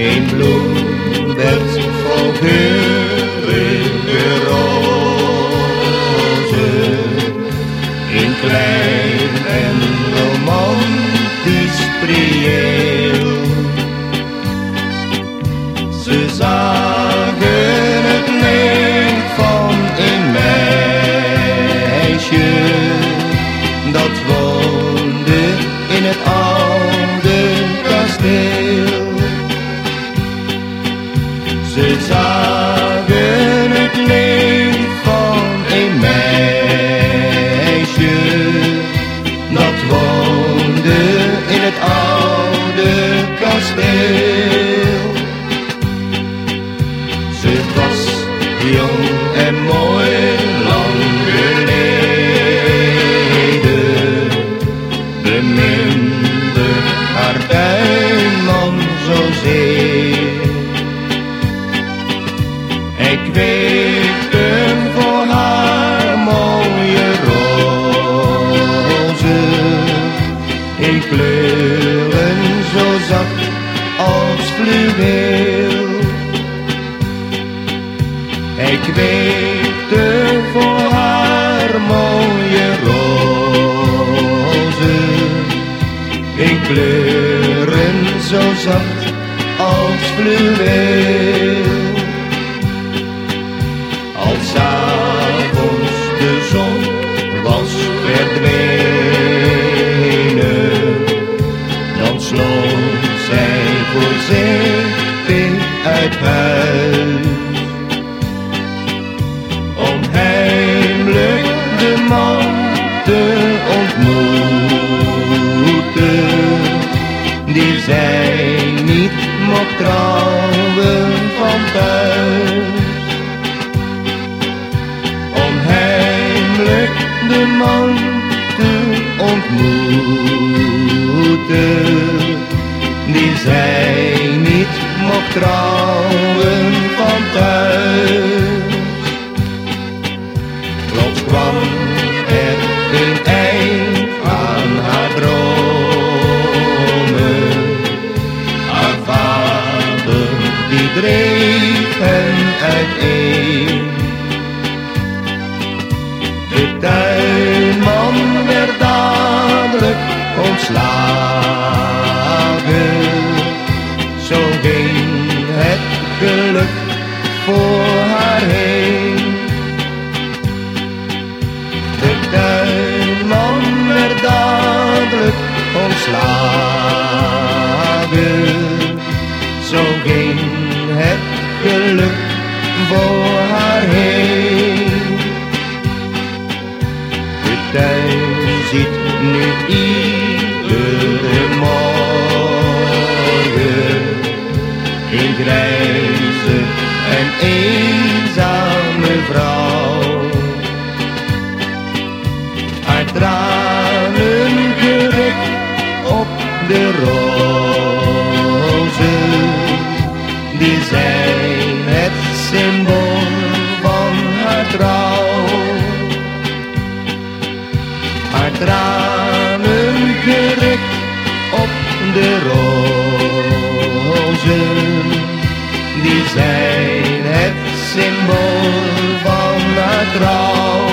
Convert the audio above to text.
In bloem vol geurige rozen in klein en. Fluweel. Ik weekte voor haar mooie rozen in kleuren zo zacht als fluweel. Als huis. Om heimelijk de man te ontmoeten, die zij niet mocht trouwen van thuis. Om heimelijk de man te ontmoeten, mocht trouwen van thuis. Plots kwam er een eind aan haar dromen. Haar vader die dreef hen uiteen. De tuinman werd dadelijk ontslagen. Zo ging het geluk voor haar heen. De tuin ziet nu iedere morgen een grijze en eenzame vrouw. Haar tranen op de rozen, symbool van haar trouw. Haar tranen gericht op de rozen, die zijn het symbool van haar trouw.